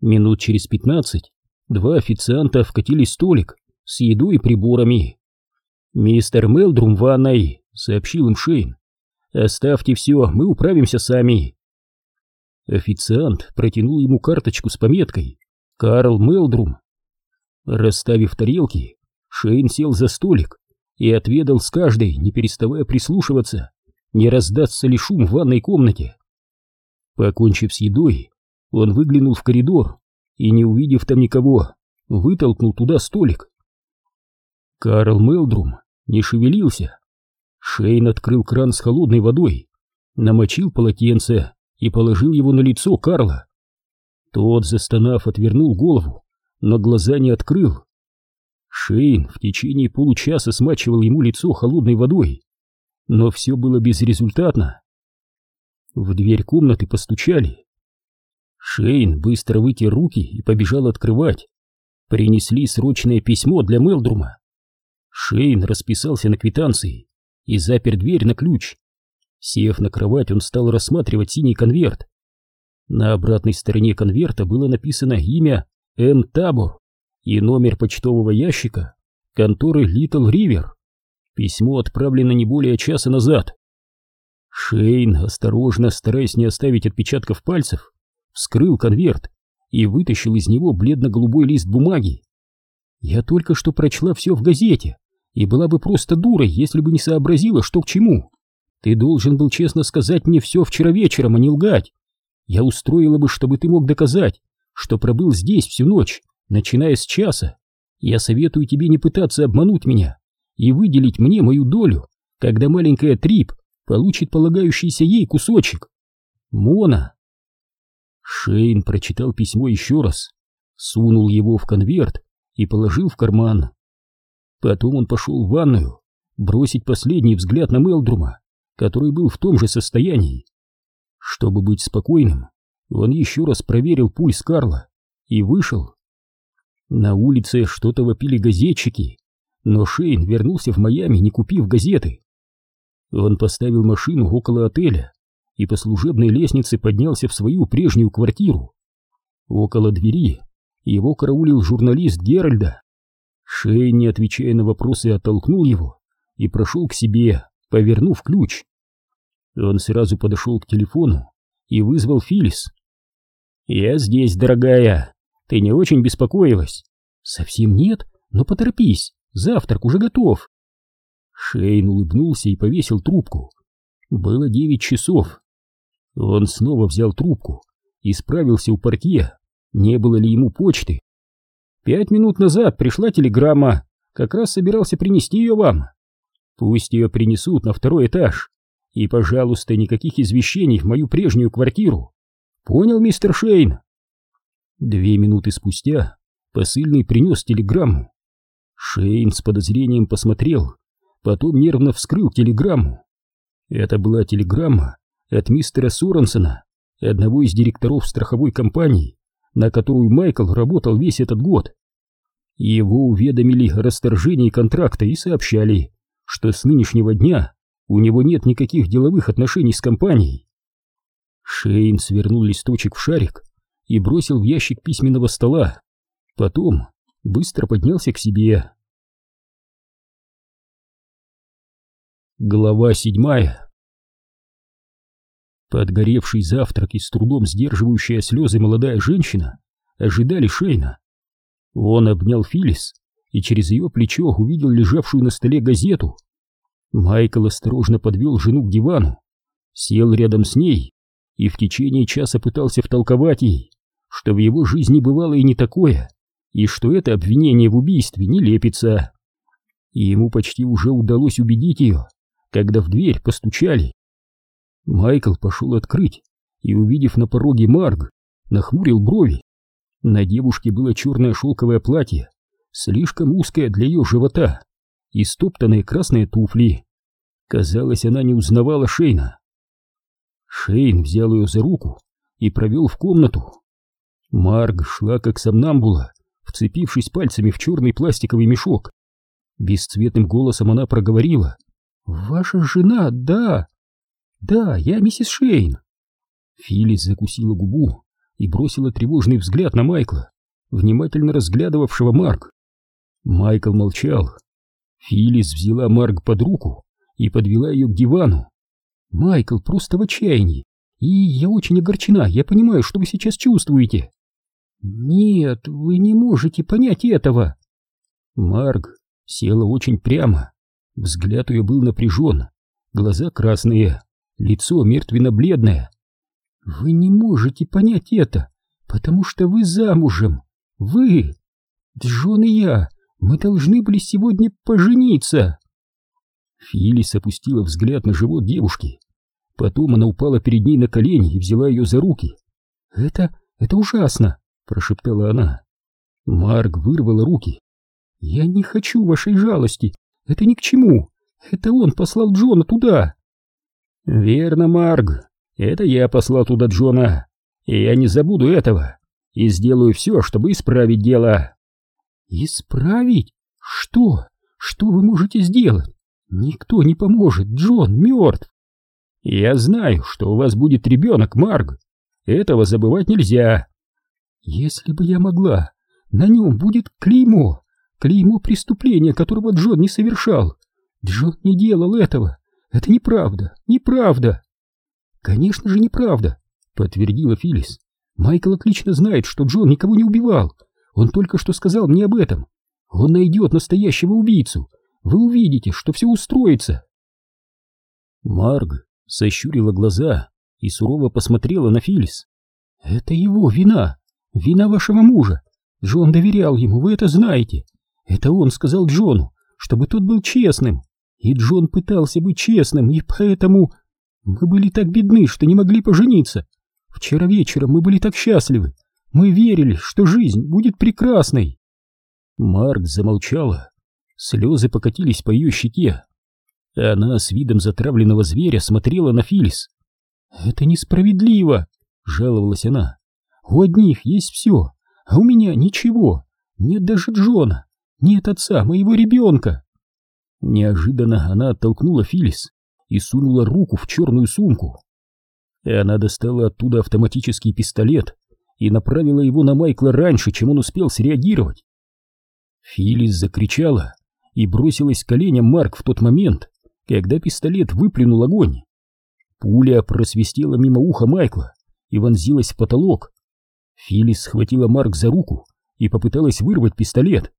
Минут через пятнадцать два официанта вкатили столик с едой и приборами. «Мистер Мелдрум ванной», — сообщил им Шейн. «Оставьте все, мы управимся сами». Официант протянул ему карточку с пометкой «Карл Мелдрум». Расставив тарелки, Шейн сел за столик и отведал с каждой, не переставая прислушиваться, не раздастся ли шум в ванной комнате. Покончив с едой, он выглянул в коридор и, не увидев там никого, вытолкнул туда столик. Карл Мелдрум не шевелился. Шейн открыл кран с холодной водой, намочил полотенце и положил его на лицо Карла. Тот, застонав, отвернул голову, но глаза не открыл. Шейн в течение получаса смачивал ему лицо холодной водой, но все было безрезультатно. В дверь комнаты постучали. Шейн быстро вытер руки и побежал открывать. Принесли срочное письмо для Мелдрума. Шейн расписался на квитанции и запер дверь на ключ. Сев на кровать, он стал рассматривать синий конверт. На обратной стороне конверта было написано имя Н. Табор и номер почтового ящика конторы Литл Ривер. Письмо отправлено не более часа назад. Шейн, осторожно, стараясь не оставить отпечатков пальцев, вскрыл конверт и вытащил из него бледно-голубой лист бумаги. Я только что прочла все в газете и была бы просто дурой, если бы не сообразила, что к чему. Ты должен был честно сказать мне все вчера вечером, а не лгать. Я устроила бы, чтобы ты мог доказать, что пробыл здесь всю ночь, начиная с часа. Я советую тебе не пытаться обмануть меня и выделить мне мою долю, когда маленькая Трип получит полагающийся ей кусочек. Мона. Шейн прочитал письмо еще раз, сунул его в конверт и положил в карман. Потом он пошел в ванную, бросить последний взгляд на Мелдрума, который был в том же состоянии. Чтобы быть спокойным, он еще раз проверил пульс Карла и вышел. На улице что-то вопили газетчики, но Шейн вернулся в Майами, не купив газеты. Он поставил машину около отеля и по служебной лестнице поднялся в свою прежнюю квартиру. Около двери его караулил журналист Геральда. Шейн, не отвечая на вопросы, оттолкнул его и прошел к себе, повернув ключ. Он сразу подошел к телефону и вызвал Филис. «Я здесь, дорогая. Ты не очень беспокоилась?» «Совсем нет, но поторопись, завтрак уже готов». Шейн улыбнулся и повесил трубку. Было девять часов. Он снова взял трубку и справился у портье, не было ли ему почты. Пять минут назад пришла телеграмма, как раз собирался принести ее вам. Пусть ее принесут на второй этаж. И, пожалуйста, никаких извещений в мою прежнюю квартиру. Понял, мистер Шейн? Две минуты спустя посыльный принес телеграмму. Шейн с подозрением посмотрел, потом нервно вскрыл телеграмму. Это была телеграмма от мистера Соренсона, одного из директоров страховой компании, на которую Майкл работал весь этот год. Его уведомили о расторжении контракта и сообщали, что с нынешнего дня у него нет никаких деловых отношений с компанией. Шейн свернул листочек в шарик и бросил в ящик письменного стола. Потом быстро поднялся к себе. Глава седьмая Подгоревший завтрак и с трудом сдерживающая слезы молодая женщина ожидали Шейна. Он обнял Филис и через ее плечо увидел лежавшую на столе газету. Майкл осторожно подвел жену к дивану, сел рядом с ней и в течение часа пытался втолковать ей, что в его жизни бывало и не такое, и что это обвинение в убийстве не лепится. И ему почти уже удалось убедить ее, когда в дверь постучали. Майкл пошел открыть и, увидев на пороге Марг, нахмурил брови. На девушке было черное шелковое платье, слишком узкое для ее живота, и стоптанные красные туфли. Казалось, она не узнавала Шейна. Шейн взял ее за руку и провел в комнату. Марг шла как сомнамбула, вцепившись пальцами в черный пластиковый мешок. Бесцветным голосом она проговорила. «Ваша жена, да!» «Да, я миссис Шейн». Филис закусила губу и бросила тревожный взгляд на Майкла, внимательно разглядывавшего Марк. Майкл молчал. Филис взяла Марк под руку и подвела ее к дивану. «Майкл просто в отчаянии, и я очень огорчена, я понимаю, что вы сейчас чувствуете». «Нет, вы не можете понять этого». Марк села очень прямо, взгляд ее был напряжен, глаза красные, лицо мертвенно-бледное. «Вы не можете понять это, потому что вы замужем, вы, Джон и я, мы должны были сегодня пожениться!» Филис опустила взгляд на живот девушки. Потом она упала перед ней на колени и взяла ее за руки. «Это... это ужасно!» — прошептала она. Марк вырвала руки. «Я не хочу вашей жалости. Это ни к чему. Это он послал Джона туда!» «Верно, Марг. Это я послал туда Джона. И я не забуду этого. И сделаю все, чтобы исправить дело». «Исправить? Что? Что вы можете сделать? Никто не поможет, Джон мертв!» «Я знаю, что у вас будет ребенок, Марг. Этого забывать нельзя». «Если бы я могла, на нем будет клеймо, клеймо преступления, которого Джон не совершал. Джон не делал этого. Это неправда, неправда». «Конечно же неправда», — подтвердила Филлис. «Майкл отлично знает, что Джон никого не убивал. Он только что сказал мне об этом. Он найдет настоящего убийцу. Вы увидите, что все устроится. Марг сощурила глаза и сурово посмотрела на Филис. Это его вина. Вина вашего мужа. Джон доверял ему, вы это знаете. Это он сказал Джону, чтобы тот был честным. И Джон пытался быть честным, и поэтому... Мы были так бедны, что не могли пожениться. Вчера вечером мы были так счастливы. Мы верили, что жизнь будет прекрасной. Марк замолчала. Слезы покатились по ее щеке. Она с видом затравленного зверя смотрела на Филис. «Это несправедливо!» — жаловалась она. «У одних есть все, а у меня ничего. Нет даже Джона, нет отца моего ребенка!» Неожиданно она оттолкнула Филис и сунула руку в черную сумку. И она достала оттуда автоматический пистолет и направила его на Майкла раньше, чем он успел среагировать. Филис закричала и бросилась к коленям Марк в тот момент, когда пистолет выплюнул огонь. Пуля просвистела мимо уха Майкла и вонзилась в потолок. Филис схватила Марк за руку и попыталась вырвать пистолет.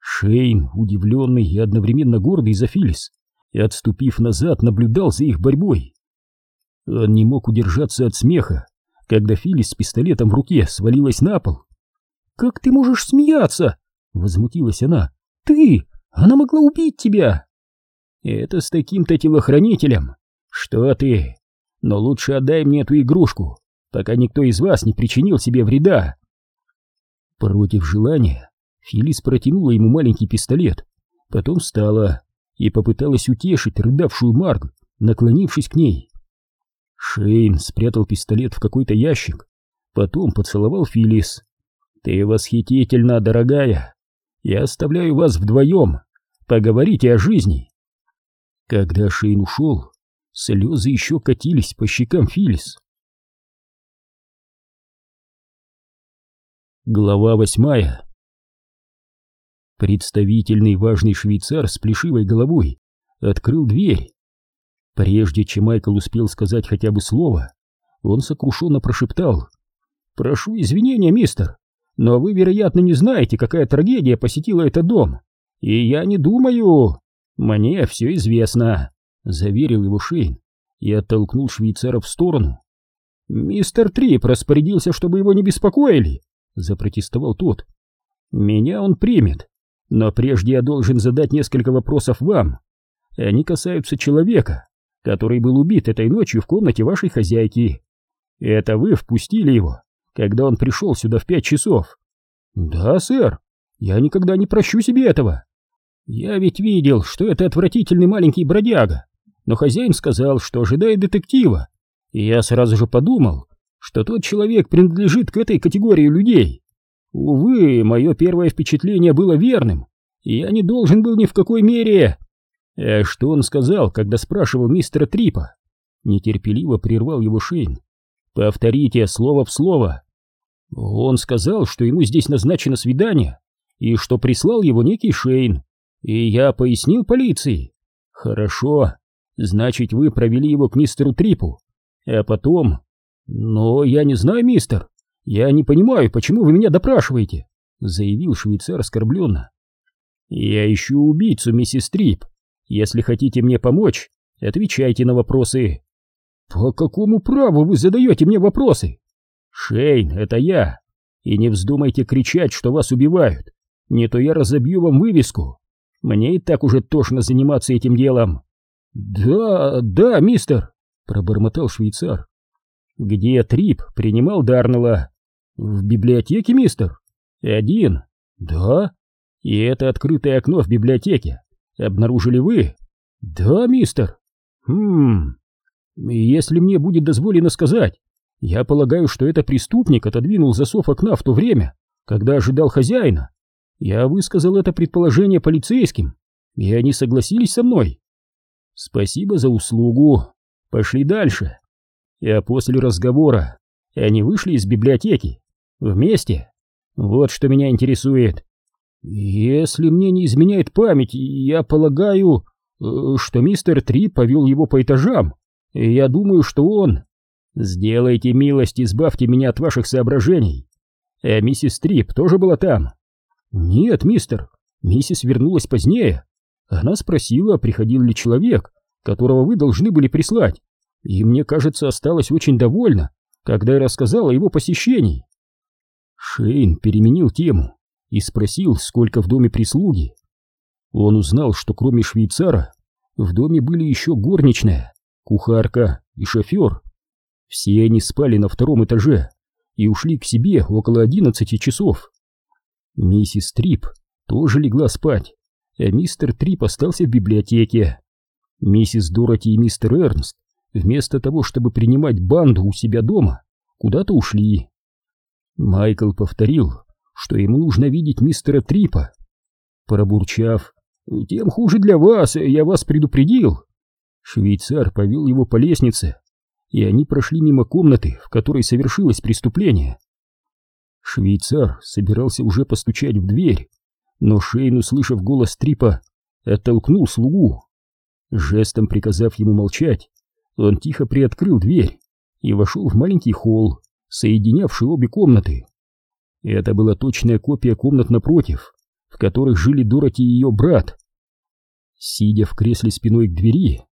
Шейн, удивленный и одновременно гордый за Филис, и отступив назад, наблюдал за их борьбой. Он не мог удержаться от смеха, когда Филис с пистолетом в руке свалилась на пол. «Как ты можешь смеяться?» — возмутилась она. «Ты! Она могла убить тебя!» «Это с таким-то телохранителем! Что ты? Но лучше отдай мне эту игрушку, пока никто из вас не причинил себе вреда!» Против желания Филис протянула ему маленький пистолет, потом встала и попыталась утешить рыдавшую Марг, наклонившись к ней. Шейн спрятал пистолет в какой-то ящик, потом поцеловал Филис. «Ты восхитительна, дорогая! Я оставляю вас вдвоем, поговорите о жизни!» Когда Шейн ушел, слезы еще катились по щекам Филис. Глава восьмая Представительный важный швейцар с плешивой головой открыл дверь Прежде чем Майкл успел сказать хотя бы слово, он сокрушенно прошептал. «Прошу извинения, мистер, но вы, вероятно, не знаете, какая трагедия посетила этот дом. И я не думаю...» «Мне все известно», — заверил его Шейн и оттолкнул швейцара в сторону. «Мистер Трип распорядился, чтобы его не беспокоили», — запротестовал тот. «Меня он примет, но прежде я должен задать несколько вопросов вам. Они касаются человека, который был убит этой ночью в комнате вашей хозяйки. Это вы впустили его, когда он пришел сюда в пять часов? Да, сэр, я никогда не прощу себе этого. Я ведь видел, что это отвратительный маленький бродяга, но хозяин сказал, что ожидает детектива, и я сразу же подумал, что тот человек принадлежит к этой категории людей. Увы, мое первое впечатление было верным, и я не должен был ни в какой мере... «А что он сказал, когда спрашивал мистера Трипа?» Нетерпеливо прервал его Шейн. «Повторите слово в слово, Он сказал, что ему здесь назначено свидание, и что прислал его некий Шейн. И я пояснил полиции. Хорошо, значит, вы провели его к мистеру Трипу. А потом... Но я не знаю, мистер. Я не понимаю, почему вы меня допрашиваете, заявил швейцар оскорбленно. Я ищу убийцу, миссис Трип. Если хотите мне помочь, отвечайте на вопросы. По какому праву вы задаете мне вопросы? Шейн, это я. И не вздумайте кричать, что вас убивают. Не то я разобью вам вывеску. Мне и так уже тошно заниматься этим делом. Да, да, мистер, пробормотал швейцар. Где Трип принимал Дарнелла? В библиотеке, мистер? Один? Да. И это открытое окно в библиотеке. Обнаружили вы? Да, мистер. Хм. Если мне будет дозволено сказать, я полагаю, что это преступник отодвинул засов окна в то время, когда ожидал хозяина. Я высказал это предположение полицейским, и они согласились со мной. Спасибо за услугу. Пошли дальше. А после разговора они вышли из библиотеки. Вместе. Вот что меня интересует. Если мне не изменяет память, я полагаю, э, что мистер Три повел его по этажам. Я думаю, что он... Сделайте милость, избавьте меня от ваших соображений. А миссис Трип тоже была там? Нет, мистер. Миссис вернулась позднее. Она спросила, приходил ли человек, которого вы должны были прислать. И мне кажется, осталась очень довольна, когда я рассказала о его посещении. Шейн переменил тему и спросил, сколько в доме прислуги. Он узнал, что кроме швейцара в доме были еще горничная, кухарка и шофер. Все они спали на втором этаже и ушли к себе около одиннадцати часов. Миссис Трип тоже легла спать, а мистер Трип остался в библиотеке. Миссис Дороти и мистер Эрнст, вместо того, чтобы принимать банду у себя дома, куда-то ушли. Майкл повторил, что ему нужно видеть мистера Трипа. Пробурчав, «Тем хуже для вас, я вас предупредил». Швейцар повел его по лестнице, и они прошли мимо комнаты, в которой совершилось преступление. Швейцар собирался уже постучать в дверь, но Шейн, услышав голос Трипа, оттолкнул слугу. Жестом приказав ему молчать, он тихо приоткрыл дверь и вошел в маленький холл, соединявший обе комнаты. Это была точная копия комнат напротив, в которых жили Дороти и ее брат. Сидя в кресле спиной к двери,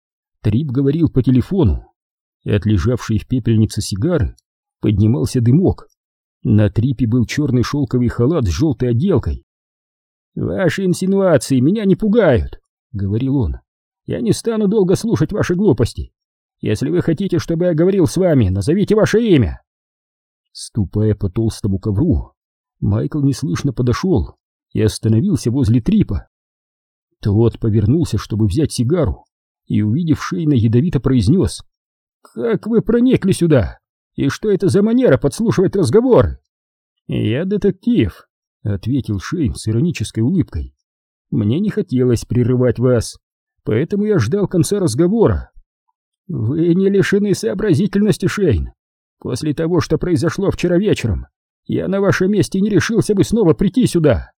Трип говорил по телефону, и от лежавшей в пепельнице сигары поднимался дымок. На Трипе был черный шелковый халат с желтой отделкой. «Ваши инсинуации меня не пугают», — говорил он. «Я не стану долго слушать ваши глупости. Если вы хотите, чтобы я говорил с вами, назовите ваше имя». Ступая по толстому ковру, Майкл неслышно подошел и остановился возле Трипа. Тот повернулся, чтобы взять сигару, и, увидев Шейна, ядовито произнес. «Как вы проникли сюда? И что это за манера подслушивать разговоры?» «Я детектив», — ответил Шейн с иронической улыбкой. «Мне не хотелось прерывать вас, поэтому я ждал конца разговора». «Вы не лишены сообразительности, Шейн. После того, что произошло вчера вечером, я на вашем месте не решился бы снова прийти сюда».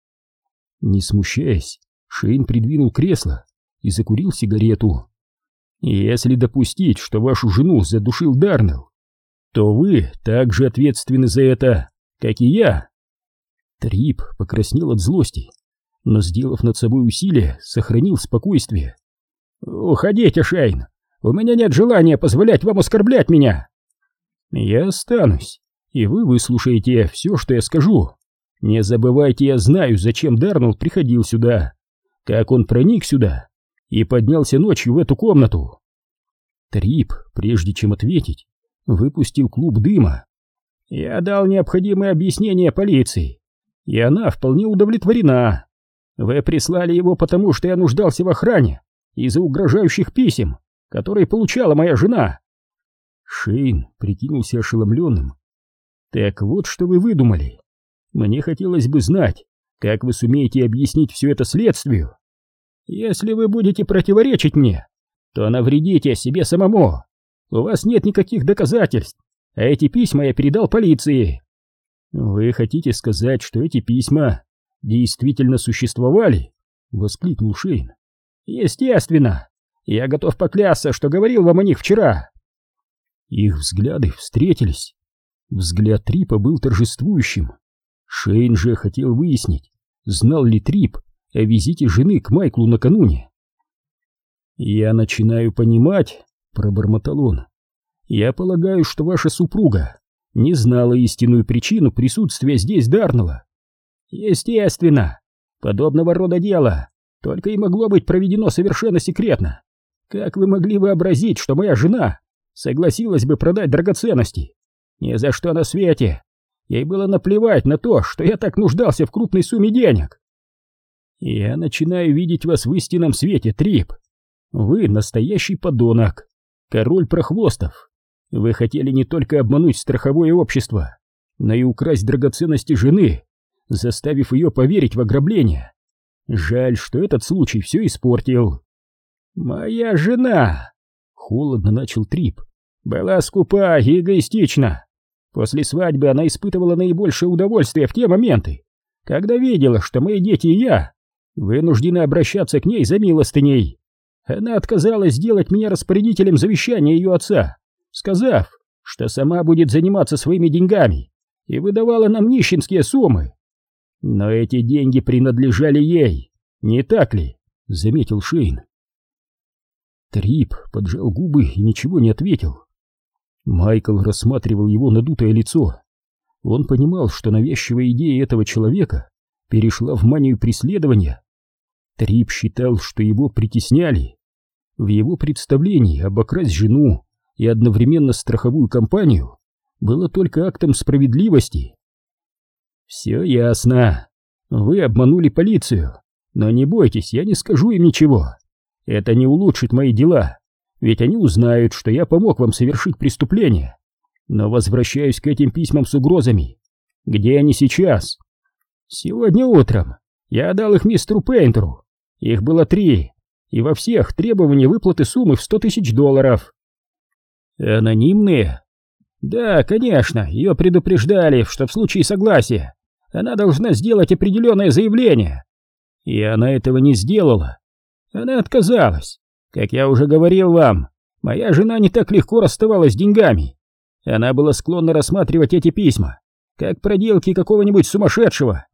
Не смущаясь, Шейн придвинул кресло и закурил сигарету. «Если допустить, что вашу жену задушил Дарнелл, то вы также ответственны за это, как и я». Трип покраснел от злости, но, сделав над собой усилие, сохранил спокойствие. «Уходите, Шейн, у меня нет желания позволять вам оскорблять меня». «Я останусь, и вы выслушаете все, что я скажу. Не забывайте, я знаю, зачем Дарнелл приходил сюда, как он проник сюда и поднялся ночью в эту комнату. Трип, прежде чем ответить, выпустил клуб дыма. Я дал необходимое объяснение полиции, и она вполне удовлетворена. Вы прислали его потому, что я нуждался в охране из-за угрожающих писем, которые получала моя жена. Шейн прикинулся ошеломленным. Так вот, что вы выдумали. Мне хотелось бы знать, как вы сумеете объяснить все это следствию. Если вы будете противоречить мне, то навредите себе самому. У вас нет никаких доказательств, а эти письма я передал полиции. «Вы хотите сказать, что эти письма действительно существовали?» — воскликнул Шейн. «Естественно! Я готов поклясться, что говорил вам о них вчера!» Их взгляды встретились. Взгляд Трипа был торжествующим. Шейн же хотел выяснить, знал ли Трип о визите жены к Майклу накануне. «Я начинаю понимать», — пробормотал он. «Я полагаю, что ваша супруга не знала истинную причину присутствия здесь Дарнелла». «Естественно. Подобного рода дело только и могло быть проведено совершенно секретно. Как вы могли вообразить, что моя жена согласилась бы продать драгоценности? Ни за что на свете. Ей было наплевать на то, что я так нуждался в крупной сумме денег. Я начинаю видеть вас в истинном свете, Трип. Вы настоящий подонок, король прохвостов. Вы хотели не только обмануть страховое общество, но и украсть драгоценности жены, заставив ее поверить в ограбление. Жаль, что этот случай все испортил. Моя жена, холодно начал Трип, была скупа и эгоистична. После свадьбы она испытывала наибольшее удовольствие в те моменты, когда видела, что мои дети и я вынуждены обращаться к ней за милостыней. Она отказалась сделать меня распорядителем завещания ее отца, сказав, что сама будет заниматься своими деньгами, и выдавала нам нищенские суммы. Но эти деньги принадлежали ей, не так ли? Заметил Шейн. Трип поджал губы и ничего не ответил. Майкл рассматривал его надутое лицо. Он понимал, что навязчивая идея этого человека перешла в манию преследования. Трип считал, что его притесняли. В его представлении обокрасть жену и одновременно страховую компанию было только актом справедливости. «Все ясно. Вы обманули полицию, но не бойтесь, я не скажу им ничего. Это не улучшит мои дела, ведь они узнают, что я помог вам совершить преступление. Но возвращаюсь к этим письмам с угрозами. Где они сейчас? Сегодня утром я отдал их мистеру Пейнтеру. Их было три, и во всех требования выплаты суммы в сто тысяч долларов. Анонимные? Да, конечно, ее предупреждали, что в случае согласия она должна сделать определенное заявление. И она этого не сделала. Она отказалась. Как я уже говорил вам, моя жена не так легко расставалась с деньгами. Она была склонна рассматривать эти письма, как проделки какого-нибудь сумасшедшего.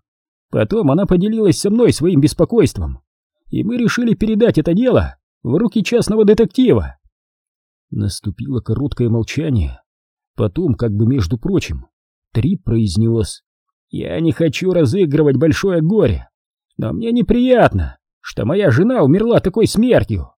Потом она поделилась со мной своим беспокойством, и мы решили передать это дело в руки частного детектива. Наступило короткое молчание. Потом, как бы между прочим, Трип произнес «Я не хочу разыгрывать большое горе, но мне неприятно, что моя жена умерла такой смертью.